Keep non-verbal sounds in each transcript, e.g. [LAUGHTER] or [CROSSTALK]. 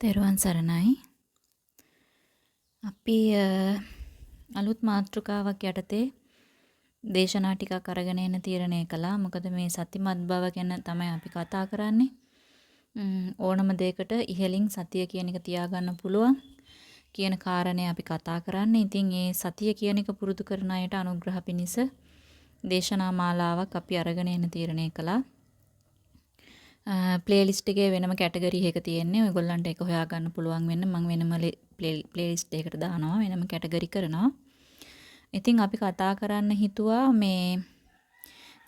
තෙරුවන් සරණයි. අපි අලුත් මාතෘකාවක් යටතේ දේශනා ටිකක් අරගෙන එන්න තීරණය කළා. මොකද මේ සතිමත් බව ගැන තමයි අපි කතා කරන්නේ. ඕනම දෙයකට ඉහලින් සතිය කියන එක තියාගන්න පුළුවන් කියන කාරණේ අපි කතා කරන්නේ. ඉතින් ඒ සතිය කියන එක පුරුදු කරන අයට අනුග්‍රහ පිණිස දේශනා මාලාවක් අපි අරගෙන එන්න තීරණය කළා. ප්ලේලිස්ට් එකේ වෙනම කැටගරි එක තියෙන්නේ. ඔයගොල්ලන්ට ඒක හොයාගන්න පුළුවන් වෙන්න මම වෙනම ප්ලේලිස්ට් එකකට දානවා. වෙනම කැටගරි කරනවා. ඉතින් අපි කතා කරන්න හිතුවා මේ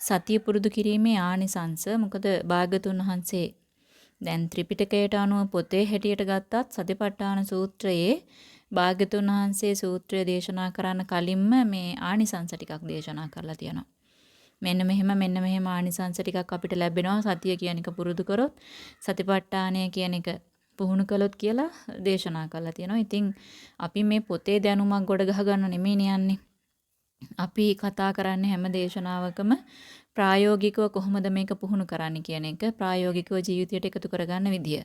සතිය පුරුදු කිරීමේ ආනිසංස. මොකද භාගතුන් වහන්සේ දැන් ත්‍රිපිටකයට අනුව පොතේ හැටියට ගත්තත් සතිපට්ඨාන සූත්‍රයේ භාග්‍යතුන් වහන්සේ සූත්‍රය දේශනා කරන්න කලින්ම මේ ආනිසංස ටිකක් දේශනා කරලා තියෙනවා. මෙන්න මෙහෙම මෙන්න මෙහෙම ආනිසංස ටිකක් අපිට ලැබෙනවා සතිය කියන එක පුරුදු කරොත් සතිපට්ඨානය කියන එක පුහුණු කළොත් කියලා දේශනා කරලා තියෙනවා. ඉතින් අපි මේ පොතේ දැනුමක් ගොඩ ගහ ගන්න නෙමෙයි යන්නේ. අපි කතා කරන්නේ හැම දේශනාවකම ප්‍රායෝගිකව කොහොමද මේක පුහුණු කරන්නේ කියන එක ප්‍රායෝගිකව ජීවිතයට එකතු කරගන්න විදිය.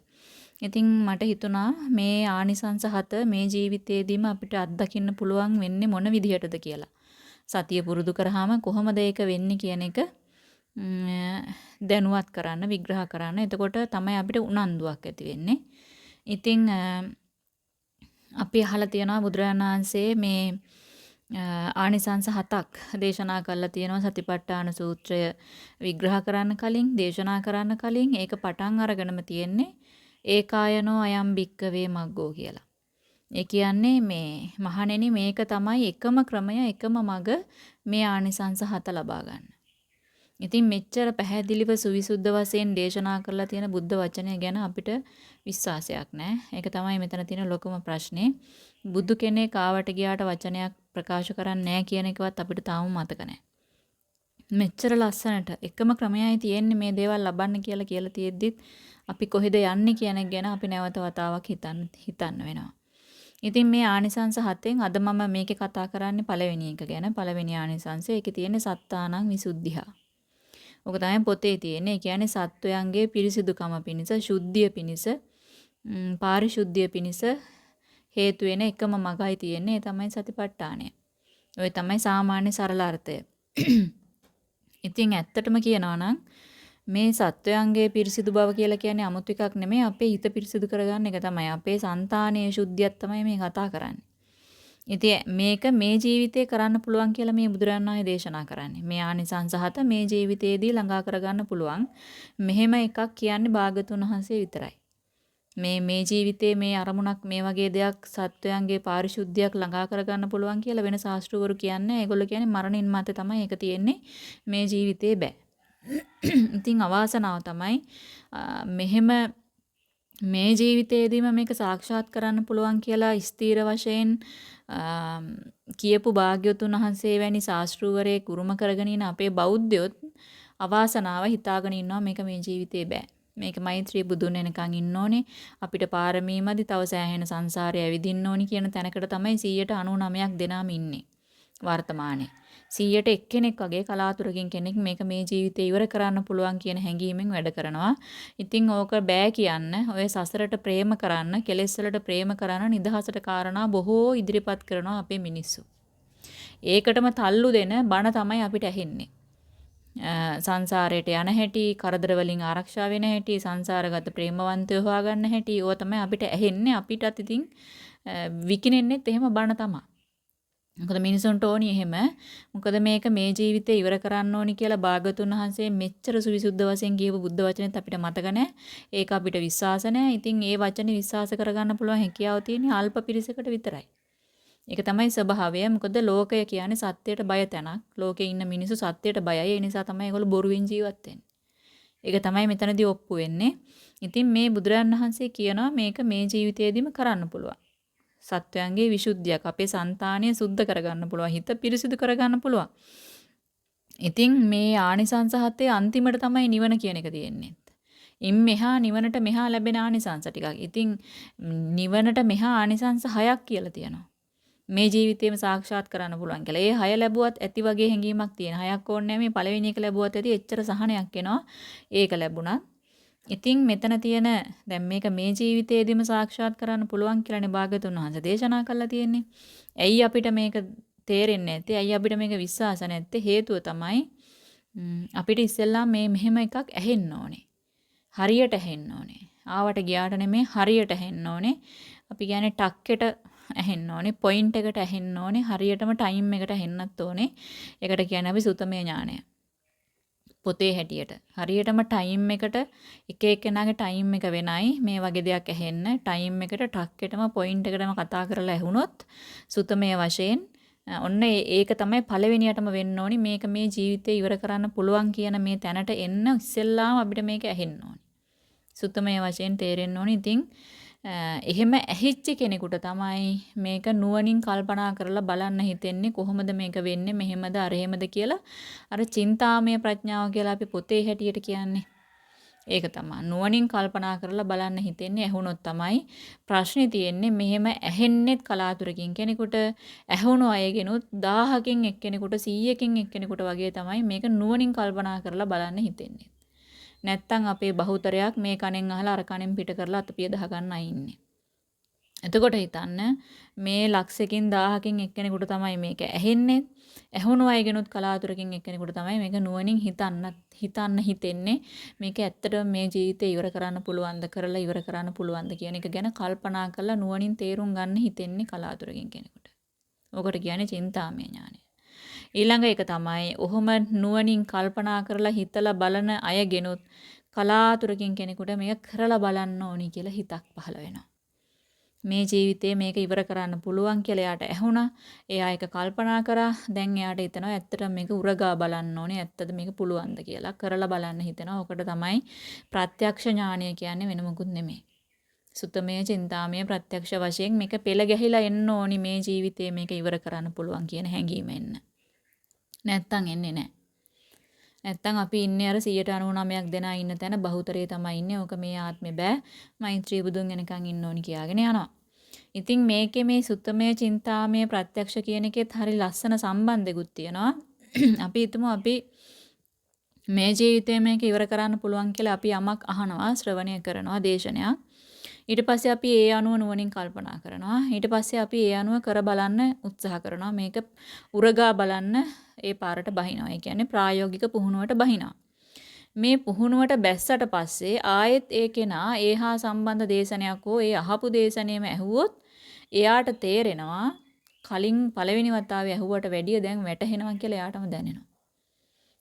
ඉතින් මට හිතුණා මේ ආනිසංස හත මේ ජීවිතේදීම අපිට අත්දකින්න පුළුවන් වෙන්නේ මොන විදිහටද කියලා. සතිය පුරුදු කරාම කොහොමද ඒක වෙන්නේ කියන එක දැනුවත් කරන්න විග්‍රහ කරන්න. එතකොට තමයි අපිට උනන්දුවක් ඇති වෙන්නේ. ඉතින් අපි අහලා තියෙනවා බුදුරජාණන් වහන්සේ මේ ආනිසංස හතක් දේශනා කරලා තියෙනවා සතිපට්ඨාන සූත්‍රය විග්‍රහ කරන්න කලින් දේශනා කරන්න කලින් ඒක පටන් අරගෙනම තියෙන්නේ ඒකායනෝ අයම් භික්කවේ මග්ගෝ කියලා. ඒ කියන්නේ මේ මහණෙනි මේක තමයි එකම ක්‍රමය එකම මඟ මේ ආනිසංස හත ලබා ගන්න. ඉතින් මෙච්චර පැහැදිලිව සුවිසුද්ධ වශයෙන් දේශනා කරලා තියෙන බුද්ධ වචනය ගැන අපිට විශ්වාසයක් නැහැ. ඒක තමයි මෙතන තියෙන ලොකුම ප්‍රශ්නේ. බුදු කෙනෙක් ආවට ගියාට වචනයක් ප්‍රකාශ කරන්නේ නැහැ කියන එකවත් අපිට තාම මතක නැහැ. මෙච්චර ලස්සනට එකම ක්‍රමයයි තියෙන්නේ මේ දේවල් ලබන්න කියලා කියලා තියෙද්දිත් අපි කොහෙද යන්නේ කියන එක ගැන අපි නැවත වතාවක් හිතන්න හිතන්න වෙනවා. ඉතින් මේ ආනිසංස හතෙන් අද මම මේකේ කතා කරන්නේ පළවෙනි එක ගැන. පළවෙනි ආනිසංසය ඒකේ තියෙන්නේ සත්තානං විසුද්ධිහා. ඔක තමයි පොතේ තියෙන්නේ. ඒ කියන්නේ සත්වයන්ගේ පිරිසිදුකම පිණිස, ශුද්ධිය පිණිස, පාරිශුද්ධිය පිණිස හේතු වෙන එකම මගයි තියෙන්නේ ඒ තමයි සතිපට්ඨානය. ওই තමයි සාමාන්‍ය සරල අර්ථය. [CLEARS THROAT] ඉතින් ඇත්තටම කියනවා නම් මේ සත්වයන්ගේ පිරිසිදු බව කියලා කියන්නේ 아무ත් එකක් නෙමෙයි අපේ හිත පිරිසිදු කරගන්න එක තමයි. අපේ సంతානයේ ශුද්ධියක් තමයි මේ කතා කරන්නේ. ඉතින් මේක මේ ජීවිතේ කරන්න පුළුවන් කියලා මේ බුදුරන් වහන්සේ දේශනා කරන්නේ. මේ ආනිසංසහත මේ ජීවිතේදී ළඟා කරගන්න පුළුවන්. මෙහෙම එකක් කියන්නේ භාගතුන් වහන්සේ විතරයි. මේ මේ ජීවිතේ මේ අරමුණක් මේ වගේ දෙයක් සත්වයන්ගේ පාරිශුද්ධියක් ළඟා කරගන්න පුළුවන් කියලා වෙන ශාස්ත්‍රවරු කියන්නේ. ඒගොල්ලෝ කියන්නේ මරණින් මත්තේ තමයි ඒක තියෙන්නේ. මේ ජීවිතේ බෑ. ඉතින් අවාසනාව තමයි මෙහෙම මේ ජීවිතේදීම මේක සාක්ෂාත් කරන්න පුළුවන් කියලා ස්ථීර වශයෙන් කියපු භාග්‍යවතුන් වහන්සේ වැනි ශාස්ත්‍රූවරේ කුරුම කරගෙන ඉන අපේ බෞද්ධයොත් අවාසනාව හිතාගෙන ඉන්නවා මේක මේ ජීවිතේ බෑ. මේක මෛත්‍රී බුදුන් වෙනකන් ඉන්න ඕනේ. අපිට පාරමීමදි තව සෑහෙන සංසාරය ඇවිදින්න ඕනි කියන තැනකට තමයි 199ක් දෙනාම ඉන්නේ. වර්තමානයේ 100ට එක්කෙනෙක් වගේ කලාතුරකින් කෙනෙක් මේක මේ ජීවිතේ ඉවර කරන්න පුළුවන් කියන හැඟීමෙන් වැඩ කරනවා. ඉතින් ඕක බෑ කියන්න, ඔය සසරට ප්‍රේම කරන්න, කෙලෙස් වලට ප්‍රේම කරන්න නිදහසට කාරණා බොහෝ ඉදිරිපත් කරනවා අපේ මිනිස්සු. ඒකටම තල්ලු දෙන බණ තමයි අපිට ඇහෙන්නේ. සංසාරයට යන හැටි, කරදර වලින් ආරක්ෂා වෙන හැටි, සංසාරගත ප්‍රේමවන්තයෝ හොයාගන්න හැටි, ඕවා තමයි අපිට ඇහෙන්නේ. අපිටත් ඉතින් විකිනෙන්නෙත් එහෙම බණ තමයි. මොකද මිනිසුන්ට ඕනි එහෙම. මොකද මේක මේ ජීවිතේ ඉවර කරන්න ඕනි කියලා භාගතුන් වහන්සේ මෙච්චර සුවිසුද්ධ වශයෙන් කියපු බුද්ධ වචනේත් අපිට මතක නැහැ. ඒක අපිට විශ්වාස නැහැ. ඉතින් ඒ වචනේ විශ්වාස කරගන්න පුළුවන් හැකියාව තියෙන්නේ අල්ප පිරිසකට විතරයි. ඒක තමයි ස්වභාවය. මොකද ලෝකය කියන්නේ සත්‍යයට බය තැනක්. ලෝකේ ඉන්න මිනිස්සු සත්‍යයට බයයි. ඒ නිසා තමයි ඒගොල්ලෝ බොරුවෙන් ජීවත් වෙන්නේ. ඒක තමයි මෙතනදී ඔප්පු වෙන්නේ. ඉතින් මේ බුදුරජාණන් වහන්සේ කියනවා මේක මේ ජීවිතේදීම කරන්න පුළුවන්. සත්වයන්ගේ විසුද්ධියක් අපේ సంతානය සුද්ධ කරගන්න පුළුවන් හිත පිරිසිදු කරගන්න පුළුවන්. ඉතින් මේ ආනිසංස හතේ අන්තිමට තමයි නිවන කියන එක තියෙන්නේ. ඉන් මෙහා නිවනට මෙහා ලැබෙන ආනිසංස ටිකක්. ඉතින් නිවනට මෙහා ආනිසංස හයක් කියලා තියෙනවා. මේ ජීවිතේම සාක්ෂාත් කරන්න පුළුවන් කියලා. ඒ හය ලැබුවත් ඇති වගේ හැඟීමක් තියෙන. හයක් ඕනේ මේ පළවෙනි එක ලැබුවත් ඇති එච්චර සහනයක් එනවා. ඒක ලැබුණත්. ඉතින් මෙතන තියෙන දැන් මේක මේ ජීවිතේදීම සාක්ෂාත් කරන්න පුළුවන් කියලානේ භාගතුන් වහන්සේ දේශනා කළා තියෙන්නේ. ඇයි අපිට මේක තේරෙන්නේ නැත්තේ? ඇයි අපිට මේක විශ්වාස නැත්තේ? හේතුව තමයි අපිට ඉස්සෙල්ලා මේ මෙහෙම එකක් ඇහෙන්න ඕනේ. හරියට ඇහෙන්න ඕනේ. ආවට ගියාට නෙමෙයි හරියට ඇහෙන්න ඕනේ. අපි කියන්නේ ටක්කෙට ඇහෙන්න ඕනේ. පොයින්ට් එකට ඇහෙන්න ඕනේ. හරියටම ටයිම් එකට ඇහෙන්නත් ඕනේ. ඒකට කියන්නේ අපි සුතමේ ඥානය. පොතේ හැටියට. හරියටම ටයිම් එකට එක එක්කෙනාගේ ටයිම් එක වෙනයි. මේ වගේ දෙයක් ඇහෙන්න ටයිම් එකට ටක්කෙටම පොයින්ට් එකටම කතා කරලා ඇහුනොත් සුතමේ වශයෙන් ඔන්න ඒක තමයි පළවෙනියටම වෙන්න ඕනි මේක මේ ජීවිතේ ඉවර කරන්න පුළුවන් කියන මේ තැනට එන්න ඉස්සෙල්ලාම අපිට මේක ඇහෙන්න ඕනි. සුත්තමය වශයෙන් තේරෙන්න ඕනි. ඉතින් එහෙම ඇහිච්ච කෙනෙකුට තමයි මේක නුවණින් කල්පනා කරලා බලන්න හිතෙන්නේ කොහොමද මේක වෙන්නේ මෙහෙමද අර එහෙමද කියලා අර චින්තාමය ප්‍රඥාව කියලා අපි පොතේ හැටියට කියන්නේ. ඒක තමයි. නුවණින් කල්පනා කරලා බලන්න හිතෙන්නේ ඇහුනොත් තමයි ප්‍රශ්නේ තියෙන්නේ. මෙහෙම ඇහෙන්නෙත් කලාතුරකින් කෙනෙකුට ඇහුණු අයගෙනුත් 1000කින් එක්කෙනෙකුට 100කින් එක්කෙනෙකුට වගේ තමයි මේක නුවණින් කල්පනා කරලා බලන්න හිතෙන්නේ. නැත්තම් අපේ බහුතරයක් මේ කණෙන් අහලා අර කණෙන් පිට කරලා අතපිය දහ ගන්නයි ඉන්නේ. එතකොට හිතන්න මේ ලක්ෂකින් 1000කින් එක්කෙනෙකුට තමයි මේක ඇහෙන්නේ. ඇහුණු අයගෙනුත් කලාතුරකින් එක්කෙනෙකුට තමයි මේක නුවණින් හිතන්න හිතන්න හිතෙන්නේ. මේක ඇත්තටම මේ ජීවිතේ ඉවර කරන්න පුළුවන්ද කරලා ඉවර කරන්න පුළුවන්ද කියන එක ගැන කල්පනා කරලා නුවණින් තේරුම් ගන්න හිතෙන්නේ කලාතුරකින් කෙනෙකුට. ඕකට කියන්නේ චින්තාමය ඥානය. ඊළඟ එක තමයි ඔහොම නුවණින් කල්පනා කරලා හිතලා බලන අයගෙනුත් කලාතුරකින් කෙනෙකුට මේක කරලා බලන්න ඕනි කියලා හිතක් පහළ වෙනවා. මේ ජීවිතේ මේක ඉවර කරන්න පුළුවන් කියලා එයාට ඇහුණා. එයා ඒක කල්පනා කරා. දැන් එයාට හිතෙනවා ඇත්තටම මේක උරගා බලන්න ඕනේ. ඇත්තද මේක පුළුවන්ද කියලා කරලා බලන්න හිතෙනවා. ඔකට තමයි ප්‍රත්‍යක්ෂ ඥානය කියන්නේ වෙන මොකුත් නෙමෙයි. සුතමය චින්තාමය ප්‍රත්‍යක්ෂ වශයෙන් මේක පෙළ ගැහිලා එන්න ඕනි මේ ජීවිතේ මේක ඉවර කරන්න පුළුවන් කියන හැඟීම එන්න. නැත්තම් එන්නේ නැහැ. නැත්තම් අපි ඉන්නේ අර 199ක් දෙනා ඉන්න තැන බහුතරය තමයි ඉන්නේ. ඕක මේ ආත්මේ බෑ. මෛත්‍රී බුදුන් එනකන් ඉන්න ඕනි කියාගෙන යනවා. ඉතින් මේකේ මේ සුත්තමය චින්තාමය ප්‍රත්‍යක්ෂ කියන එකෙත් හරි ලස්සන සම්බන්ධෙකුත් තියෙනවා. [CLEARS THROAT] අපි හිතමු අපි මේ ජීවිතේ මේක ඉවර කරන්න පුළුවන් කියලා අපි යමක් අහනවා, ශ්‍රවණය කරනවා, දේශනයක්. ඊට පස්සේ අපි ඒ අනුව නුවණින් කල්පනා කරනවා. ඊට පස්සේ අපි ඒ අනුව කර බලන්න උත්සාහ කරනවා. මේක උරගා බලන්න ඒ පාරට බහිනවා. ඒ කියන්නේ ප්‍රායෝගික පුහුණුවට බහිනවා. මේ පුහුණුවට බැස්සට පස්සේ ආයෙත් ඒ කෙනා ඒහා සම්බන්ධ දේශනයක් හෝ ඒ අහපු දේශනයම ඇහුවොත් එයාට තේරෙනවා කලින් පළවෙනි වතාවේ ඇහුවට වැඩිය දැන් වැටහෙනවා කියලා එයාටම දැනෙනවා.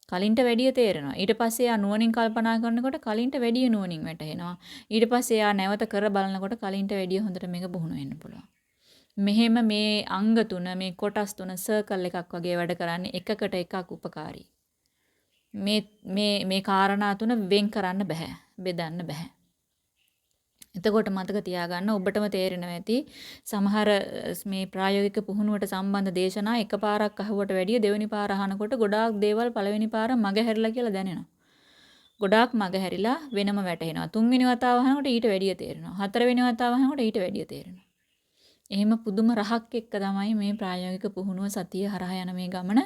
කලින්ට වැඩිය තේරෙනවා. ඊට පස්සේ එයා නුවණින් කල්පනා කරනකොට කලින්ට වැඩිය නුවණින් වැටහෙනවා. ඊට පස්සේ එයා නැවත කර බලනකොට කලින්ට වැඩිය හොඳට මේක පුහුණු වෙන්න පුළුවන්. මෙහෙම මේ අංග තුන මේ කොටස් තුන සර්කල් එකක් වගේ වැඩ කරන්නේ එකකට එකක් උපකාරී. මේ මේ මේ காரணා තුන වෙන් කරන්න බෑ. බෙදන්න බෑ. එතකොට මතක තියාගන්න ඔබටම තේරෙනවා ඇති සමහර මේ ප්‍රායෝගික පුහුණුවට සම්බන්ධ දේශනා එකපාරක් අහුවට වැඩිය දෙවෙනි පාර අහනකොට ගොඩාක් දේවල් පළවෙනි පාර මග හැරිලා කියලා දැනෙනවා. ගොඩාක් මග හැරිලා වෙනම වැටහෙනවා. තුන්වෙනි වතාව අහනකොට ඊට වැඩිය තේරෙනවා. හතරවෙනි වතාව අහනකොට ඊට වැඩිය තේරෙනවා. එහෙම පුදුම රහක් එක්ක තමයි මේ ප්‍රායෝගික පුහුණුව සතිය හරහා යන මේ ගමන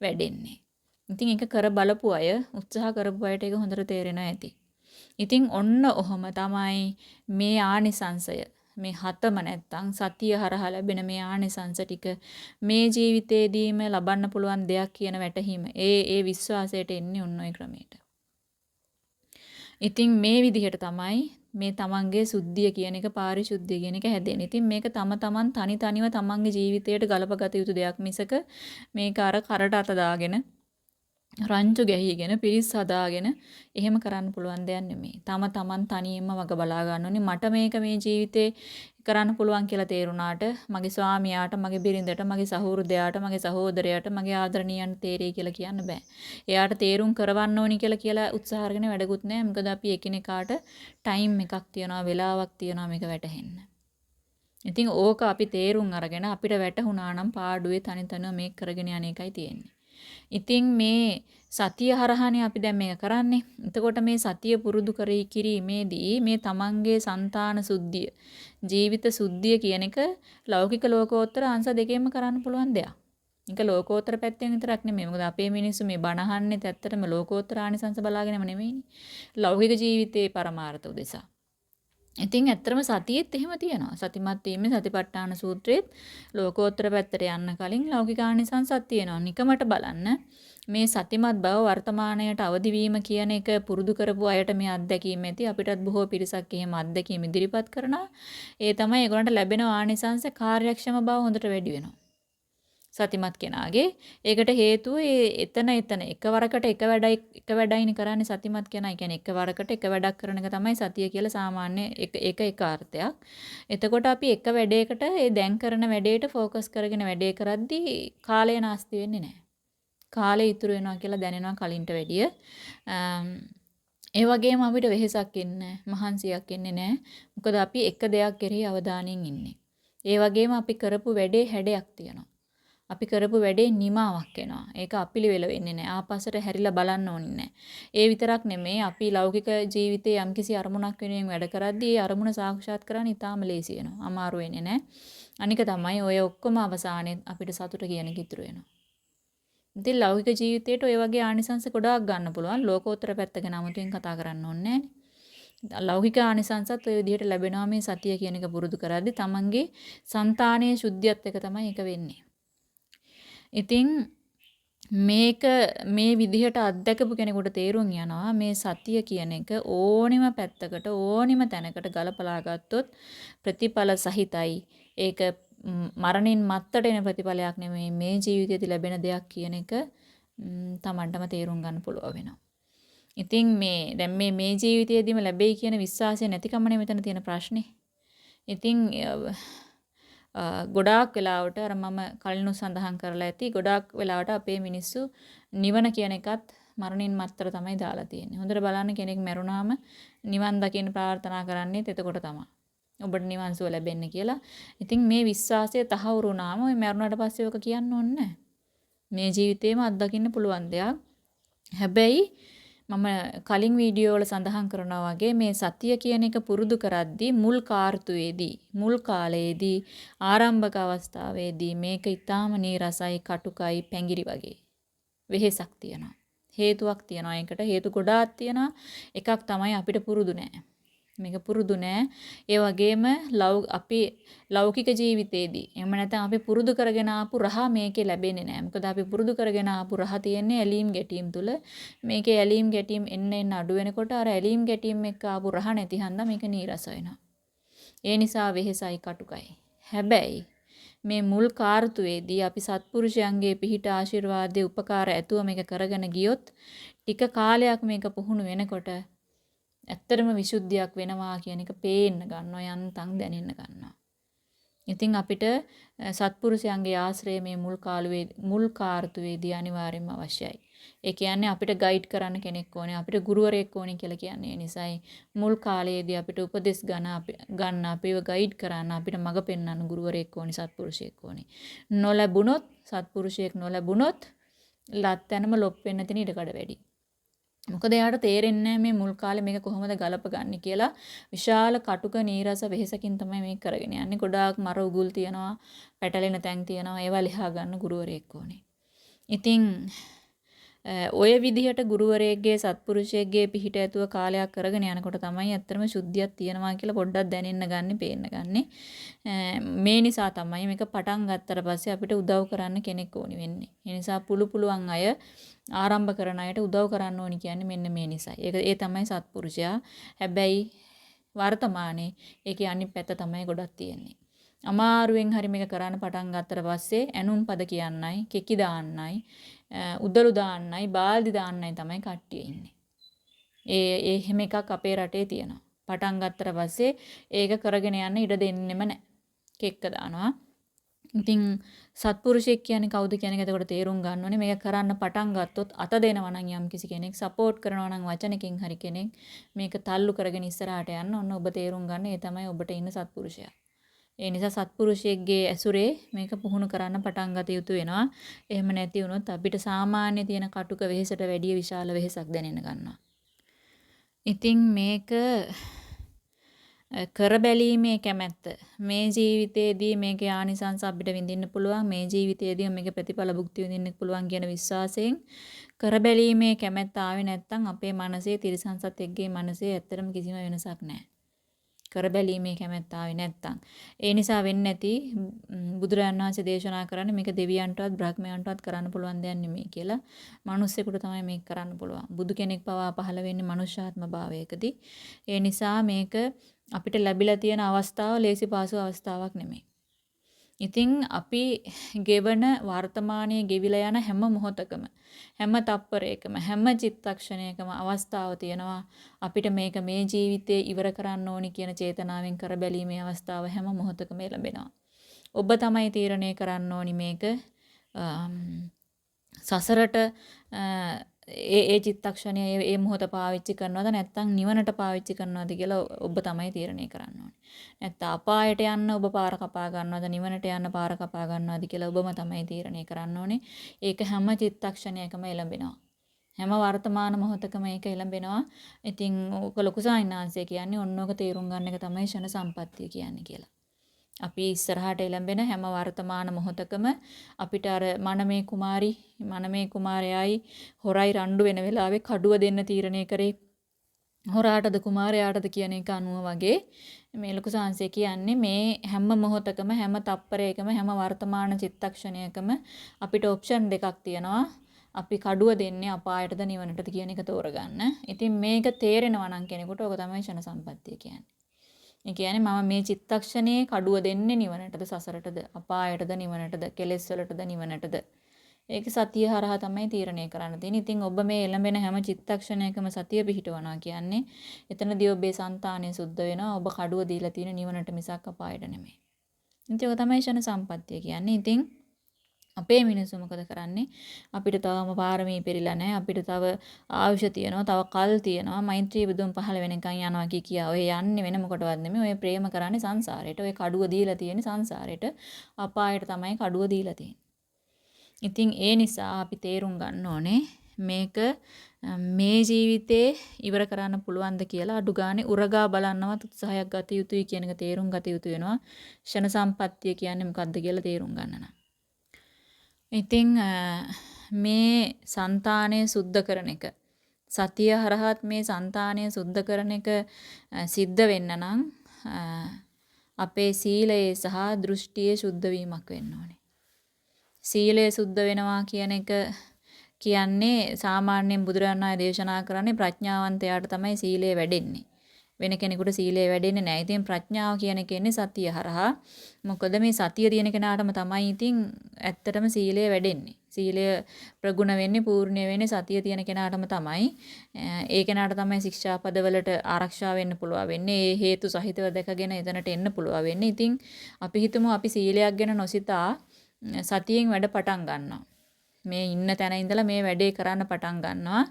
වැඩෙන්නේ. ඉතින් ඒක කර බලපු අය උත්සාහ කරපු අයට ඒක හොඳට තේරෙනවා ඇති. ඉතින් ඔන්න ඔහොම තමයි මේ ආනිසංශය මේ හතම නැත්තම් සතිය හරහා ලැබෙන මේ ආනිසංශ ටික මේ ජීවිතේදීම ලබන්න පුළුවන් දෙයක් කියන වැටහීම. ඒ ඒ විශ්වාසයට එන්නේ ඔන්න ඔය ක්‍රමයට. ඉතින් මේ විදිහට තමයි මේ තමන්ගේ සුද්ධිය කියන එක පාරිශුද්ධිය කියන එක හැදෙන්නේ. ඉතින් මේක තම තමන් තනි තනිව තමන්ගේ ජීවිතයට ගලපගත යුතු දෙයක් මිසක මේක අර කරට අත දාගෙන රංචු ගැහිගෙන පිරිස් හදාගෙන එහෙම කරන්න පුළුවන් දෙයක් නෙමෙයි. තම තමන් තනියෙන්ම වග බලා ගන්න ඕනේ. මට මේක මේ ජීවිතේ කරන්න පුළුවන් කියලා තේරුණාට මගේ ස්වාමියාට, මගේ බිරිඳට, මගේ සහෝදරයාට, මගේ සහෝදරයාට, මගේ ආදරණීයන්ට තේරෙයි කියලා කියන්න බෑ. එයාට තේරුම් කරවන්න ඕනි කියලා කියලා උත්සාහ කරගෙන වැඩකුත් නෑ. මොකද අපි එකිනෙකාට ටයිම් එකක් තියනවා, වෙලාවක් තියනවා මේක වැටහෙන්න. ඉතින් ඕක අපි තේරුම් අරගෙන අපිට වැටහුණා නම් පාඩුවේ තනි තනිව මේක කරගෙන යන එකයි තියෙන්නේ. ඉතින් මේ සතිය හරහානේ අපි දැන් මේක කරන්නේ. එතකොට මේ සතිය පුරුදු කරී කිරීමේදී මේ තමන්ගේ సంతාන සුද්ධිය, ජීවිත සුද්ධිය කියන එක ලෞකික ලෝකෝත්තර අංශ දෙකෙන්ම කරන්න පුළුවන් දෙයක්. ඒක ලෝකෝත්තර පැත්තෙන් විතරක් නෙමෙයි. මොකද අපේ මිනිස්සු මේ බණ අහන්නේ ඇත්තටම ලෝකෝත්තර ආනිසංස බලාගෙනම නෙමෙයිනේ. ලෞකික ජීවිතයේ පරමාර්ථ උදෙසා. ඉතින් ඇත්තටම සතියෙත් එහෙම තියෙනවා. සතිමත් වීමේ සතිපට්ඨාන සූත්‍රයේත් ලෝකෝත්තර පැත්තට යන්න කලින් ලෞකික ආනිසංසත් තියෙනවා. නිකමට බලන්න මේ සතිමත් බව වර්තමාණයට අවදි වීම කියන එක පුරුදු කරපු අයට මේ අත්දැකීම ඇති අපිටත් බොහෝ පිරිසක් එහෙම අත්දැකීම් ඉදිරිපත් කරනවා. ඒ තමයි ඒගොල්ලන්ට ලැබෙන ආනිසංස කාර්යක්ෂම බව හොඳට වැඩි වෙනවා. සතිමත් කෙනාගේ ඒකට හේතුව ඒ එතන එතන එකවරකට එක වැඩයි එක වැඩයිනේ කරන්නේ සතිමත් කෙනා. ඒ කියන්නේ එකවරකට එක වැඩක් කරන එක තමයි සතිය කියලා සාමාන්‍ය එක එක එක අර්ථයක්. එතකොට අපි එක වැඩේකට ඒ දැන් කරන වැඩේට ફોකස් කරගෙන වැඩේ කරද්දී කාලය නාස්ති වෙන්නේ නැහැ. කාලය ඉතුරු වෙනවා කියලා දැනෙනවා කලින්ට වැඩිය. ඒ වගේම අපිට වෙහෙසක් එන්නේ මහන්සියක් එන්නේ නැහැ. මොකද අපි එක දෙයක් කෙරෙහි අවධානයෙන් ඉන්නේ. ඒ වගේම අපි කරපු වැඩේ හැඩයක් තියෙනවා. අපි කරපු වැඩේ නිමාවක් වෙනවා. ඒක අපිලිවෙල වෙන්නේ නැහැ. ආපස්සට හැරිලා බලන්න ඕනේ නැහැ. ඒ විතරක් නෙමෙයි අපි ලෞකික ජීවිතයේ යම්කිසි අරමුණක් වෙනුවෙන් වැඩ කරද්දී ඒ අරමුණ සාක්ෂාත් කරගන්න ඉතාම ලේසි වෙනවා. අමාරු වෙන්නේ නැහැ. අනික තමයි ඔය ඔක්කොම අවසානයේ අපිට සතුට කියන කිතුරු වෙනවා. ඉතින් ලෞකික ජීවිතේට ඔය වගේ ආනිසංස ගොඩාක් ගන්න පුළුවන්. ලෝකෝත්තර පැත්ත ගැන 아무තෙන් කතා කරන්න ඕනේ නැහැ. ලෞකික ආනිසංසත් ඔය විදිහට ලැබෙනවා මේ සතිය කියන එක පුරුදු කරද්දී තමන්ගේ సంతානයේ ශුද්ධියත් එක තමයි ඒක වෙන්නේ. ඉතින් මේක මේ විදිහට අත්දැකපු කෙනෙකුට තේරුම් යනවා මේ සතිය කියන එක ඕනිම පැත්තකට ඕනිම තැනකට ගලපලා ගත්තොත් ප්‍රතිඵල සහිතයි. ඒක මරණින් මත්තට එන ප්‍රතිඵලයක් නෙමෙයි මේ ජීවිතයේදී ලැබෙන දෙයක් කියන එක තමන්ටම තේරුම් ගන්න පුළුවන් වෙනවා. ඉතින් මේ දැන් මේ මේ ජීවිතයේදීම ලැබෙයි කියන විශ්වාසය නැතිකමනේ මෙතන තියෙන ප්‍රශ්නේ. ඉතින් ගොඩාක් වෙලාවට අර මම කලිනු සඳහන් කරලා ඇති ගොඩාක් වෙලාවට අපේ මිනිස්සු නිවන කියන එකත් මරණින් මත්තර තමයි දාලා තියෙන්නේ. හොඳට බලන්න කෙනෙක් මැරුණාම නිවන් දකින්න ප්‍රාර්ථනා කරන්නේත් එතකොට තමයි. ඔබට නිවන් සුව ලැබෙන්න කියලා. ඉතින් මේ විශ්වාසය තහවුරු වුණාම ඔය මැරුණාට පස්සේ ඔක කියන්න ඕනේ මේ ජීවිතේම අත්දකින්න පුළුවන් දෙයක්. හැබැයි මම කලින් වීඩියෝ වල සඳහන් කරනවා වගේ මේ සතිය කියන එක පුරුදු කරද්දී මුල් කාර්තුවේදී මුල් කාලයේදී ආරම්භක අවස්ථාවේදී මේක ඊටාම නීරසයි කටුකයි පැංගිරි වගේ වෙහෙසක් තියෙනවා. හේතුවක් තියෙනවා. ඒකට හේතු ගොඩාක් තියෙනවා. එකක් තමයි අපිට පුරුදු නෑ මේක පුරුදු නෑ. ඒ වගේම අපි ලෞකික ජීවිතේදී එහෙම නැත්නම් අපි පුරුදු කරගෙන ආපු රහ මේකේ ලැබෙන්නේ නෑ. මොකද අපි පුරුදු කරගෙන ආපු රහ තියෙන්නේ ඇලීම් ගැටීම් තුල. මේකේ ඇලීම් ගැටීම් එන්න එන්න අඩු වෙනකොට අර ඇලීම් ගැටීම් එක්ක ආපු රහ නැති හන්දා මේක නීරස වෙනවා. ඒ නිසා වෙහෙසයි කටුකයි. හැබැයි මේ මුල් කාර්තුවේදී අපි සත්පුරුෂයන්ගේ පිහිට ආශිර්වාදයේ උපකාර ඇතුව මේක කරගෙන ගියොත් ටික කාලයක් මේක පුහුණු වෙනකොට ඇත්තටම විසුද්ධියක් වෙනවා කියන එක පේන්න ගන්නවා යන්තම් දැනෙන්න ගන්නවා. ඉතින් අපිට සත්පුරුෂයන්ගේ ආශ්‍රය මේ මුල් කාලුවේ මුල් කාර්තුවේදී අනිවාර්යයෙන්ම අවශ්‍යයි. ඒ කියන්නේ අපිට ගයිඩ් කරන්න කෙනෙක් ඕනේ, අපිට ගුරුවරයෙක් ඕනේ කියලා කියන්නේ. ඒ නිසායි මුල් කාලයේදී අපිට උපදෙස් ගන්න ගන්න අපිව ගයිඩ් කරන්න අපිට මඟ පෙන්වන්න ගුරුවරයෙක් ඕනේ, සත්පුරුෂයෙක් ඕනේ. නොලැබුණොත් සත්පුරුෂයෙක් නොලැබුණොත් ලැත්තැනම ලොප් වෙන්න තියෙන ඉඩකඩ වැඩි. මොකද එයාට තේරෙන්නේ මේ මුල් කාලේ මේක කොහොමද ගලපගන්නේ කියලා විශාල කටුක නීරස වෙහෙසකින් තමයි මේක කරගෙන යන්නේ. ගොඩාක් මර උගුල් තියනවා, පැටලෙන තැන් තියනවා. ඒවා ලියා ගන්න ගුරුවරයෙක් ඕනේ. ඉතින් ඔය විදිහට ගුරුවරයෙක්ගේ සත්පුරුෂයෙක්ගේ පිහිට ඇතුව කාලයක් කරගෙන යනකොට තමයි ඇත්තටම සුද්ධියක් තියෙනවා කියලා පොඩ්ඩක් දැනෙන්න ගන්න, පේන්න ගන්න. මේ නිසා තමයි මේක පටන් ගත්තට පස්සේ අපිට උදව් කරන්න කෙනෙක් ඕනි වෙන්නේ. ඒ නිසා පුළු පුළුවන් අය ආරම්භ කරන අයට උදව් කරන්න ඕනි කියන්නේ මෙන්න මේ නිසයි. ඒක ඒ තමයි සත්පුරුෂයා. හැබැයි වර්තමානයේ ඒකේ අනිත් පැත්ත තමයි ගොඩක් තියෙන්නේ. අමාරුවෙන් හරි මේක කරන්න පටන් ගත්තට පස්සේ ඇනුම් පද කියන්නයි, කෙකි දාන්නයි, උදළු දාන්නයි, බාල්දි දාන්නයි තමයි කට්ටිය ඉන්නේ. ඒ ඒ හැම එකක් අපේ රටේ තියෙනවා. පටන් ගත්තට පස්සේ ඒක කරගෙන යන්න ඉඩ දෙන්නෙම නැහැ. කෙක්ක දානවා. ඉතින් සත්පුරුෂයෙක් කියන්නේ කවුද කියන එක එතකොට තේරුම් ගන්න ඕනේ. මේක කරන්න පටන් ගත්තොත් අත දෙනවා නම් යම් කිසි කෙනෙක් සපෝට් කරනවා නම් වචනකින් හරි කෙනෙක් මේක තල්ලු කරගෙන ඉස්සරහට යන්න ඕන ඔබ තේරුම් ගන්න. ඒ තමයි ඔබට ඉන්න සත්පුරුෂයා. ඒ නිසා සත්පුරුෂයෙක්ගේ ඇසුරේ මේක පුහුණු කරන්න පටන් ගත යුතු වෙනවා. එහෙම නැති වුණොත් අපිට සාමාන්‍ය තියෙන කටුක වෙහෙසට වැඩිය විශාල වෙහෙසක් දැනෙන්න ගන්නවා. ඉතින් මේක කර බැලීමේ කැමැත්ත මේ ජීවිතයේදී මේකේ ආනිසංස අපිට විඳින්න පුළුවන් මේ ජීවිතයේදී මේකේ ප්‍රතිඵල භුක්ති විඳින්න පුළුවන් කියන විශ්වාසයෙන් කර බැලීමේ කැමැත්ත ආවේ නැත්නම් අපේ මනසේ තිරසංසත් එක්ගේ මනසේ ඇත්තටම කිසිම වෙනසක් නැහැ. කර බැලීමේ කැමැත්ත ආවේ නැත්නම් ඒ නිසා වෙන්නේ නැති බුදුරජාණන් වහන්සේ දේශනා කරන්නේ මේක දෙවියන්ටවත් බ්‍රහ්මයන්ටවත් කරන්න පුළුවන් දෙයක් නෙමෙයි කියලා. මිනිස්සෙකුට තමයි මේක කරන්න පුළුවන්. බුදු කෙනෙක් පවා පහළ වෙන්නේ මනුෂ්‍යාත්ම භාවයකදී. ඒ නිසා මේක අපිට ලැබිලා තියෙන අවස්ථාව ලේසි පාසු අවස්ථාවක් නෙමෙයි. ඉතින් අපි ගෙවන වර්තමානයේ ගෙවිලා යන හැම මොහොතකම හැම තප්පරයකම හැම චිත්තක්ෂණයකම අවස්ථාව තියෙනවා අපිට මේක මේ ජීවිතේ ඉවර කරන්න ඕනි කියන චේතනාවෙන් කර බැලීමේ අවස්ථාව හැම මොහොතකම ලැබෙනවා. ඔබ තමයි තීරණය කරන්න ඕනි මේක සසරට ඒ ඒ චිත්තක්ෂණය ඒ ඒ මොහොත පාවිච්චි කරනවද නැත්නම් නිවනට පාවිච්චි කරනවද කියලා ඔබ තමයි තීරණය කරන්න ඕනේ. නැත්නම් අපායට යන්න ඔබ පාර කපා ගන්නවද නිවනට යන්න පාර කපා ගන්නවද කියලා ඔබම තමයි තීරණය කරන්න ඕනේ. ඒක හැම චිත්තක්ෂණයකම එළඹෙනවා. හැම වර්තමාන මොහොතකම ඒක එළඹෙනවා. ඉතින් ඔක ලොකු සාහිණාංශය කියන්නේ ඔන්නෝක තේරුම් ගන්න එක තමයි ෂණ සම්පත්තිය කියන්නේ කියලා. අපි ඉස්සරහට එළඹෙන හැම වර්තමාන මොහොතකම අපිට අර මනමේ කුමාරි මනමේ කුමාරයයි හොරයි රණ්ඩු වෙන වෙලාවේ කඩුව දෙන්න තීරණය කරේ හොරාටද කුමාරයාටද කියන එක අනුව වගේ මේ ලොකු සංසය කියන්නේ මේ හැම මොහොතකම හැම තප්පරයකම හැම වර්තමාන චිත්තක්ෂණයකම අපිට ඔප්ෂන් දෙකක් තියෙනවා අපි කඩුව දෙන්නේ අපායටද නිවනටද කියන එක තෝරගන්න. ඉතින් මේක තේරෙනවා නම් කෙනෙකුට ඔක තමයි ෂණ සම්පත්තිය කියන්නේ. ඒ කියන්නේ මම මේ චිත්තක්ෂණයේ කඩුව දෙන්නේ නිවනටද සසරටද අපායටද නිවනටද කෙලෙස් වලටද නිවනටද ඒක සතිය හරහා තමයි තීරණය කරන්න තියෙන්නේ. ඉතින් ඔබ මේ එළඹෙන හැම චිත්තක්ෂණයකම සතිය පිහිටවනවා කියන්නේ එතනදී ඔබේ సంతානය සුද්ධ වෙනවා. ඔබ කඩුව දීලා තියෙන නිවනට මිසක් අපායට නෙමෙයි. ඉතින් ඔය තමයි ෂණ සම්පත්තිය කියන්නේ. ඉතින් අපේ මිනිස්සු මොකද කරන්නේ? අපිට තවම පාරමී පෙරිලා නැහැ. අපිට තව ආයුෂ තියෙනවා තව කල් තියෙනවා. මෛත්‍රී බුදුන් පහළ වෙනකන් යනවා කිය කියා. ඔය යන්නේ වෙන මොකටවත් නෙමෙයි. ඔය ප්‍රේම කරන්නේ සංසාරයට. ඔය කඩුව දීලා තියෙන්නේ සංසාරයට. අපායට තමයි කඩුව දීලා තියෙන්නේ. ඉතින් ඒ නිසා අපි තේරුම් ගන්න ඕනේ මේක මේ ජීවිතේ ඉවර කරන්න පුළුවන්ද කියලා අඩු ගානේ උරගා බලන්නවත් උත්සාහයක් ගත යුතුයි කියන එක තේරුම් ගත යුතු වෙනවා. ෂණ සම්පත්තිය කියන්නේ මොකක්ද කියලා තේරුම් ගන්න නම්. ඉතින් මේ సంతානය සුද්ධ කරන එක සතිය හරහත් මේ సంతානය සුද්ධ කරන එක සිද්ධ වෙන්න නම් අපේ සීලයේ සහ දෘෂ්ටියේ සුද්ධ වීමක් වෙන්න ඕනේ. සීලය සුද්ධ වෙනවා කියන එක කියන්නේ සාමාන්‍යයෙන් බුදුරණන් ආය දේශනා කරන්නේ ප්‍රඥාවන්තයාට තමයි සීලය වැඩෙන්නේ. වෙන කෙනෙකුට සීලය වැඩෙන්නේ නැහැ. ඉතින් ප්‍රඥාව කියන එක එන්නේ සතිය හරහා. මොකද මේ සතිය තියෙන කෙනාටම තමයි ඉතින් ඇත්තටම සීලය වැඩෙන්නේ. සීලය ප්‍රගුණ වෙන්නේ පූර්ණ්‍ය වෙන්නේ සතිය තියෙන කෙනාටම තමයි. ඒ කෙනාට තමයි ශික්ෂාපදවලට ආරක්ෂා වෙන්න පුළුවන් වෙන්නේ. ඒ හේතු සහිතව දැකගෙන එතනට එන්න පුළුවන් වෙන්නේ. ඉතින් අපි හිතමු අපි සීලයක් ගැන නොසිතා සතියෙන් වැඩ පටන් ගන්නවා. මේ ඉන්න තැන ඉඳලා මේ වැඩේ කරන්න පටන් ගන්නවා.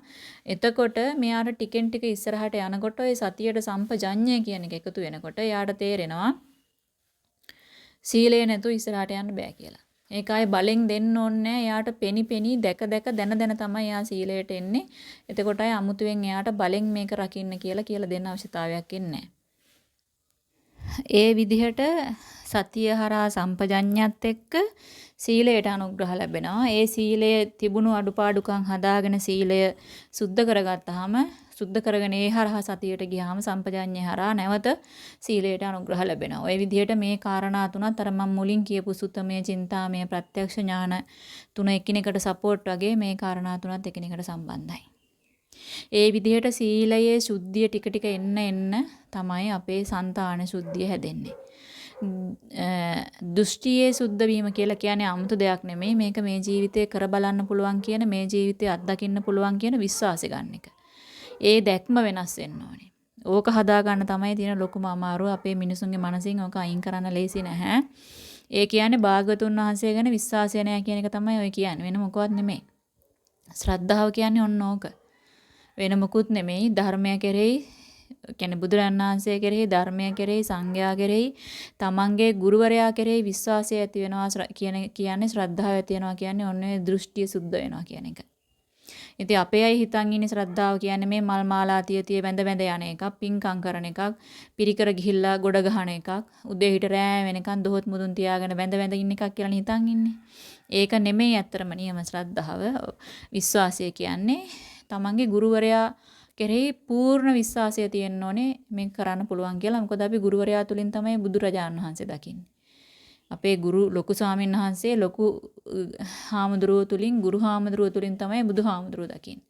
එතකොට මෙයාට ටිකෙන් ටික ඉස්සරහට යනකොට ওই සතියට සම්පජඤ්ඤය කියන එක එකතු වෙනකොට එයාට තේරෙනවා සීලය නැතුව ඉස්සරහට යන්න බෑ කියලා. ඒක ආයේ බලෙන් දෙන්න ඕනේ එයාට පෙනි පෙනි දැක දැක දැන දැන තමයි එයා සීලයට එන්නේ. එතකොට අය අමුතුවෙන් එයාට බලෙන් මේක රකින්න කියලා කියලා දෙන්න අවශ්‍යතාවයක් ඉන්නේ ඒ විදිහට සතිය හරහා සම්පජඤ්ඤයත් එක්ක සීලයට අනුග්‍රහ ලැබෙනවා. ඒ සීලය තිබුණු අඩුපාඩුකම් හදාගෙන සීලය සුද්ධ කරගත්තාම සුද්ධ කරගෙන ඒ හරහා සතියට ගියාම සම්පජාඤ්ඤේ හරහා නැවත සීලයට අනුග්‍රහ ලැබෙනවා. ඒ විදිහට මේ කාරණා තුනත් අර මම මුලින් කියපු සුතමය, චින්තාමය, ප්‍රත්‍යක්ෂ ඥාන තුන එකිනෙකට සපෝට් වගේ මේ කාරණා තුනත් එකිනෙකට සම්බන්ධයි. ඒ විදිහට සීලයේ සුද්ධිය ටික ටික එන්න එන්න තමයි අපේ సంతාන සුද්ධිය හැදෙන්නේ. දෘෂ්ටියේ සුද්ධ වීම කියලා කියන්නේ 아무තු දෙයක් නෙමෙයි. මේක මේ ජීවිතේ කර බලන්න පුළුවන් කියන මේ ජීවිතේ අත්දකින්න පුළුවන් කියන විශ්වාසය ගන්න එක. ඒ දැක්ම වෙනස් වෙන්න ඕනේ. ඕක හදා ගන්න තමයි තියෙන ලොකුම අමාරුව. අපේ මිනිසුන්ගේ මනසින් ඕක අයින් කරන්න ලේසි නැහැ. ඒ කියන්නේ භාගතුන් වහන්සේ ගැන විශ්වාසය නැහැ කියන එක තමයි ඔය කියන්නේ. වෙන මොකවත් නෙමෙයි. ශ්‍රද්ධාව කියන්නේ ඔන්න ඕක. වෙන මොකුත් නෙමෙයි. ධර්මය කෙරෙහි කියන්නේ බුදුරජාණන් වහන්සේ කෙරෙහි ධර්මය කෙරෙහි සංඝයා කෙරෙහි තමන්ගේ ගුරුවරයා කෙරෙහි විශ්වාසය ඇති වෙනවා කියන කියන්නේ ශ්‍රද්ධාව ඇති වෙනවා කියන්නේ ඔන්නේ දෘෂ්ටිය සුද්ධ වෙනවා කියන එක. ඉතින් අපේ අය හිතන් ඉන්නේ ශ්‍රද්ධාව කියන්නේ මේ මල් මාලා තිය තිය වැඳ වැඳ යන එකක්, පින්කම් කරන එකක්, පිරිකර ගිහිල්ලා ගොඩ ගහන එකක්, උදේ හිට රෑ වෙනකන් දොහොත් මුදුන් තියාගෙන වැඳ වැඳ ඉන්න එකක් කියලා හිතන් ඉන්නේ. ඒක නෙමෙයි ඇත්තරම නියම ශ්‍රද්ධාව. විශ්වාසය කියන්නේ තමන්ගේ ගුරුවරයා කෙරෙහි පූර්ණ විශ්වාසය තියෙන්න ඕනේ මේක කරන්න පුළුවන් කියලා. මොකද අපි ගුරුවරයා තුලින් තමයි බුදුරජාණන් වහන්සේ දකින්නේ. අපේ ගුරු ලොකු ස්වාමීන් වහන්සේ ලොකු හාමුදුරුවෝ තුලින් ගුරු හාමුදුරුවෝ තුලින් තමයි බුදු හාමුදුරුවෝ දකින්නේ.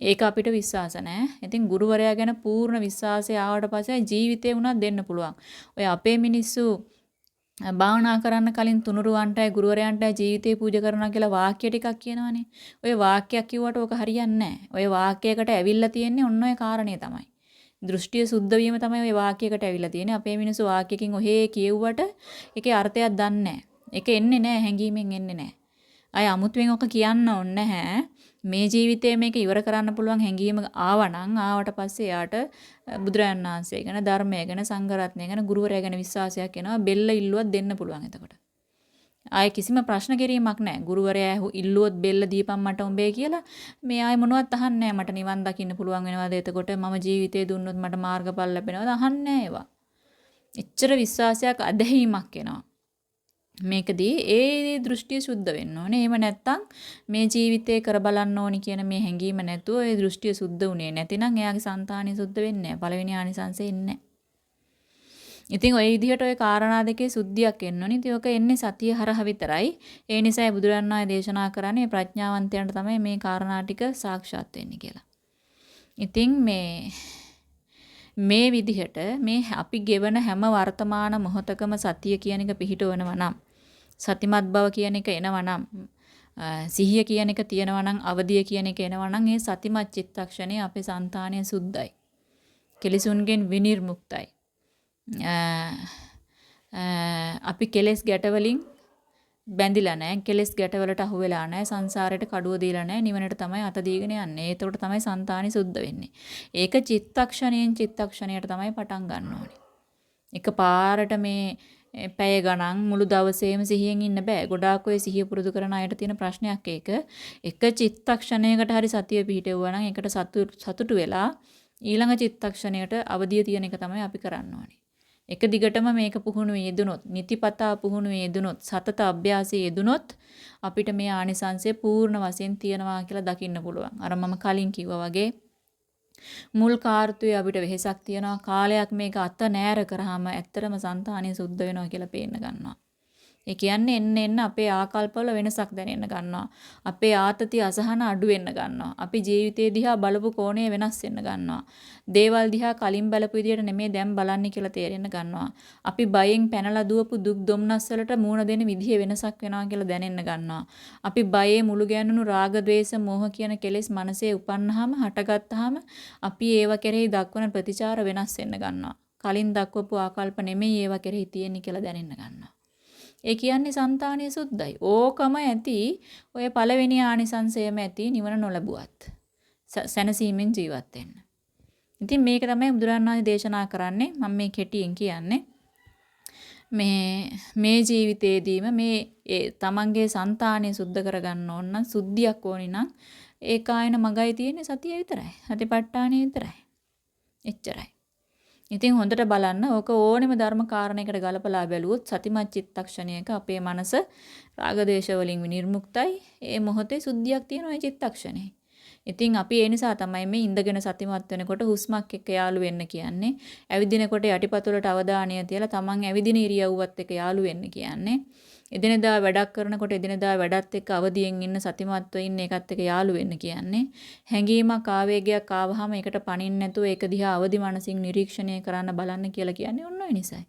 ඒක අපිට විශ්වාස නැහැ. ඉතින් ගුරුවරයා ගැන පූර්ණ විශ්වාසය ආවට පස්සේ ජීවිතේ උනත් දෙන්න පුළුවන්. ඔය අපේ මිනිස්සු භාවනා කරන්න කලින් තුනුරුවන්ටයි ගුරුවරයන්ටයි ජීවිතේ පූජා කරනවා කියලා වාක්‍ය ටිකක් කියනවනේ. ඔය වාක්‍යයක් කිව්වට ඕක හරියන්නේ නැහැ. ඔය වාක්‍යයකට ඇවිල්ලා තියෙන්නේ ඔන්න ඔය කාරණේ තමයි. දෘෂ්ටිය සුද්ධ වීම තමයි ওই වාක්‍යයකට ඇවිල්ලා තියෙන්නේ. අපේ මිනිස්සු වාක්‍යකින් ඔහේ කියෙව්වට ඒකේ අර්ථයක් දන්නේ නැහැ. ඒක එන්නේ නැහැ හැංගීමෙන් එන්නේ නැහැ. අය අමුතුවෙන් ඔක කියන්න ඕනේ නැහැ. මේ ජීවිතේ මේක ඉවර කරන්න පුළුවන් හැඟීම ආවනම් ආවට පස්සේ යාට බුදුරජාණන් වහන්සේ ගැන ධර්මය ගැන සංඝරත්නය ගැන ගුරුවරයා ගැන විශ්වාසයක් එනවා බෙල්ල ඉල්ලුවත් දෙන්න පුළුවන් එතකොට. ආයේ කිසිම ප්‍රශ්න කිරීමක් නැහැ. ගුරුවරයා ඉල්ලුවොත් බෙල්ල දීපන් මට උඹේ කියලා මේ ආයේ මොනවත් අහන්නේ මට නිවන් දකින්න පුළුවන් වෙනවද එතකොට මම ජීවිතේ දුන්නොත් මට මාර්ගඵල ලැබෙනවද අහන්නේ ඒවා. එච්චර විශ්වාසයක් අධැහිමක් එනවා. මේකදී ඒ දෘෂ්ටිය සුද්ධ වෙන්න ඕනේ. එහෙම නැත්නම් මේ ජීවිතේ කර බලන්න ඕනි කියන මේ හැඟීම නැතුව ඒ දෘෂ්ටිය සුද්ධ උනේ නැතිනම් එයාගේ సంతානිය සුද්ධ වෙන්නේ නැහැ. පළවෙනි ආනිසංසෙ එන්නේ ඉතින් ওই විදිහට ওই කාරණා දෙකේ සුද්ධියක් එන්න ඕනේ. ඉතින් ඔක එන්නේ සතිය හරහා විතරයි. ඒ නිසායි බුදුරන් වහන්සේ දේශනා කරන්නේ ප්‍රඥාවන්තයන්ට තමයි මේ කාරණා ටික සාක්ෂාත් වෙන්නේ කියලා. ඉතින් මේ මේ විදිහට මේ අපි ගෙවන හැම වර්තමාන මොහොතකම සතිය කියන එක පිහිටවනවා නම් සතිමත් බව කියන එක එනවා නම් සිහිය කියන එක තියෙනවා නම් අවදිය කියන එක එනවා නම් ඒ සතිමත් චිත්තක්ෂණය අපේ సంతානය සුද්ධයි. කෙලිසුන්ගෙන් විනිර්මුක්තයි. අපි කෙලෙස් ගැටවලින් බැඳිලා නැහැ. කෙලෙස් ගැටවලට අහු වෙලා නැහැ. සංසාරයට කඩුව දීලා නැහැ. නිවනට තමයි අත දීගෙන යන්නේ. ඒතකොට තමයි సంతානි සුද්ධ වෙන්නේ. ඒක චිත්තක්ෂණයෙන් චිත්තක්ෂණයට තමයි පටන් ගන්න ඕනේ. එක පාරට මේ පැය ගණන් මුළු දවසේම සිහියෙන් ඉන්න බෑ. ගොඩාක් ඔය සිහිය පුරුදු කරන අයට තියෙන ප්‍රශ්නයක් ඒක. එක චිත්තක්ෂණයකට හරි සතිය පිහිටෙවුවා නම් ඒකට සතුටු වෙලා ඊළඟ චිත්තක්ෂණයට අවදිය තියෙන එක තමයි අපි කරන්න ඕනේ. එක දිගටම මේක පුහුණුවේ යෙදුනොත්, නිතිපතා පුහුණුවේ යෙදුනොත්, සතත අභ්‍යාසයේ යෙදුනොත් අපිට මේ ආනිසංසය පූර්ණ වශයෙන් තියනවා කියලා දකින්න පුළුවන්. අර මම කලින් කිව්වා වගේ මුල් කාර්තුවේ අපිට වෙහෙසක් තියනවා කාලයක් මේක අත නෑර කරාම ඇත්තටම సంతානිය සුද්ධ වෙනවා කියලා පේන්න ගන්නවා. ඒ කියන්නේ එන්න එන්න අපේ ආකල්පවල වෙනසක් දැනෙන්න ගන්නවා. අපේ ආතති අසහන අඩු වෙන්න ගන්නවා. අපි ජීවිතේ දිහා බලපු කෝණය වෙනස් වෙන්න ගන්නවා. දේවල් දිහා කලින් බලපු විදියට නෙමෙයි දැන් බලන්නේ කියලා තේරෙන්න ගන්නවා. අපි බයෙන් පැනලා දුවපු දුක් දුම්නස් වලට මූණ දෙන විදිය වෙනසක් වෙනවා කියලා දැනෙන්න ගන්නවා. අපි බයේ මුළු ගැන්නුණු රාග, ద్వේෂ, මෝහ කියන කෙලෙස් මනසේ උපන්නාම හටගත්තාම අපි ඒව කෙරෙහි දක්වන ප්‍රතිචාර වෙනස් වෙන්න ගන්නවා. කලින් දක්වපු ආකල්ප නෙමෙයි ඒව කෙරෙහි තියෙන්නේ කියලා දැනෙන්න ගන්නවා. ඒ කියන්නේ సంతානිය සුද්ධයි. ඕකම ඇති ඔය පළවෙනි ආනිසංසයම ඇති නිවන නොලබුවත්. සැනසීමෙන් ජීවත් වෙන්න. ඉතින් මේක තමයි බුදුරණවහන්සේ දේශනා කරන්නේ. මම මේ කෙටියෙන් කියන්නේ. මේ මේ ජීවිතේදීම මේ ඒ තමන්ගේ సంతානය සුද්ධ කරගන්න ඕන නම් සුද්ධියක් ඕනි නම් ඒකායන මගයි තියෙන්නේ සතිය විතරයි. හතිපට්ඨානෙ විතරයි. එච්චරයි. ඉතින් හොඳට බලන්න ඕක ඕනෙම ධර්ම කාරණයකට ගලපලා බැලුවොත් සතිමත් චිත්තක්ෂණයක අපේ මනස රාගදේශ වලින් විනිර්මුක්තයි. ඒ මොහොතේ සුද්ධියක් තියෙන ওই චිත්තක්ෂණේ. ඉතින් අපි ඒ නිසා තමයි මේ ඉඳගෙන සතිමත් වෙනකොට හුස්මක් එක්ක යාළු වෙන්න කියන්නේ. ඇවිදිනකොට යටිපතුලට අවධානය තියලා තමන් ඇවිදින ඉරියව්වත් එක්ක යාළු වෙන්න කියන්නේ. එදිනෙදා වැඩක් කරනකොට එදිනෙදා වැඩත් එක්ක අවදියෙන් ඉන්න සතිමත්ව ඉන්න එකත් එක්ක යාළු වෙන්න කියන්නේ. හැඟීමක් ආවේගයක් ආවහම ඒකට පණින්න නැතුව ඒක දිහා අවදි මනසින් නිරීක්ෂණය කරන්න බලන්න කියලා කියන්නේ ඔන්න ඔය නිසයි.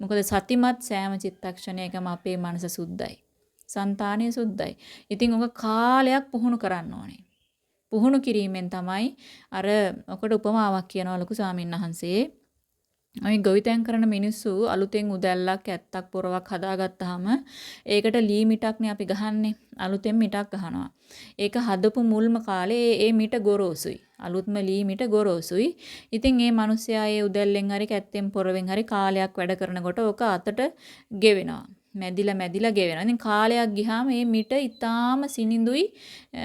මොකද සතිමත් සෑම චිත්තක්ෂණයකම අපේ මනස සුද්ධයි. సంతානිය සුද්ධයි. ඉතින් ඔක කාලයක් පුහුණු කරන්න ඕනේ. පුහුණු කිරීමෙන් තමයි අර ඔකට උපමාවක් කියනවා ලොකු ස්වාමීන් වහන්සේ අපි ගොවිතැන් කරන මිනිස්සු අලුතෙන් උදැල්ලක් ඇත්තක් පොරවක් හදාගත්තාම ඒකට ලී මිටක්නේ අපි ගහන්නේ. අලුතෙන් මිටක් ගහනවා. ඒක හදපු මුල්ම කාලේ ඒ මිට ගොරෝසුයි. අලුත්ම ලී මිට ගොරෝසුයි. ඉතින් මේ මිනිස්සයා ඒ උදැල්ලෙන් හරි කැත්තෙන් පොරවෙන් හරි කාලයක් වැඩ කරනකොට ඕක අතට ගෙවෙනවා. මැදිලා මැදිලා ගෙවෙනවා. ඉතින් කාලයක් ගියාම මේ මිට ඊටාම සිනිඳුයි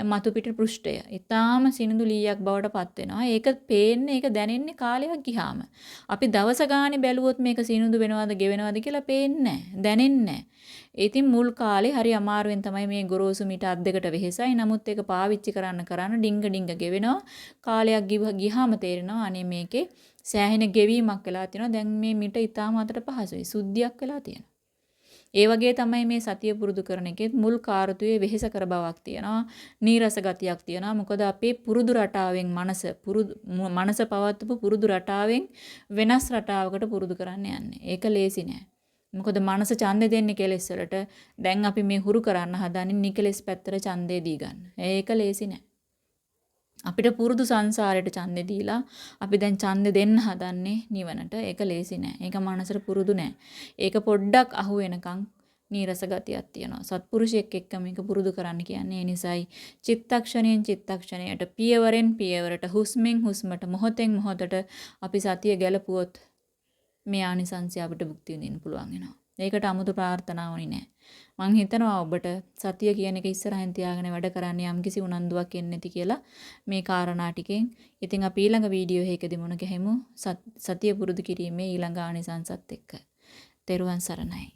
මතු පිට පෘෂ්ඨය. ඊටාම සිනිඳු ලීයක් බවට පත් වෙනවා. ඒක පේන්නේ ඒක දැනෙන්නේ කාලයක් ගියාම. අපි දවස ගානේ බැලුවොත් මේක සිනිඳු වෙනවද ගෙවෙනවද කියලා පේන්නේ නැහැ. ඉතින් මුල් කාලේ හරි අමාරුවෙන් තමයි මේ ගොරෝසු මිට අත් දෙකට වෙහෙසයි. නමුත් ඒක පාවිච්චි කරන්න කරන්න ඩිංග ඩිංග ගෙවෙනවා. කාලයක් ගියාම තේරෙනවා අනේ මේකේ සෑහෙන ගෙවීමක් වෙලා තියෙනවා. දැන් මේ මිට ඊටාම අතට පහසුයි. සුද්ධියක් වෙලා තියෙනවා. ඒ වගේ තමයි මේ සතිය පුරුදු කරන එකෙත් මුල් කාර්තුවේ වෙහෙස කර බවක් තියෙනවා. නීරස ගතියක් තියෙනවා. මොකද අපේ පුරුදු රටාවෙන් මනස පුරුදු මනස පවත්වපු පුරුදු රටාවෙන් වෙනස් රටාවකට පුරුදු කරන්න යන්නේ. ඒක ලේසි නෑ. මොකද මනස ඡන්දේ දෙන්නේ කෙලෙස් වලට. දැන් අපි මේ හුරු කරන්න හදන්නේ නිකලෙස් පැත්තට ඡන්දේ දී ගන්න. ඒක ලේසි නෑ. අපිට පුරුදු සංසාරයට ඡන්දෙ දීලා අපි දැන් ඡන්දෙ දෙන්න හදන්නේ නිවනට. ඒක ලේසි නෑ. ඒක මනසට පුරුදු නෑ. ඒක පොඩ්ඩක් අහු වෙනකන් නීරස ගතියක් තියෙනවා. සත්පුරුෂයෙක් එක්ක මේක පුරුදු කරන්න කියන්නේ ඒ නිසායි චිත්තක්ෂණයෙන් චිත්තක්ෂණයට පියවරෙන් පියවරට හුස්මෙන් හුස්මට මොහොතෙන් මොහොතට අපි සතිය ගැලපුවොත් මේ ආනිසංසය අපිට භුක්ති විඳින්න පුළුවන් වෙනවා. ඒකට 아무තු ප්‍රාර්ථනාවනි නෑ. මං හිතනවා ඔබට සතිය කියන එක ඉස්සරහින් තියාගෙන වැඩ කරන්න යම්කිසි උනන්දුවක් එන්නේ නැති කියලා මේ කාරණා ටිකෙන්. ඉතින් අපි ඊළඟ වීඩියෝ එකකදී මුණ ගැහෙමු සතිය පුරුදු කිරීමේ ඊළඟ ආනිසංසත් එක්ක. තෙරුවන් සරණයි.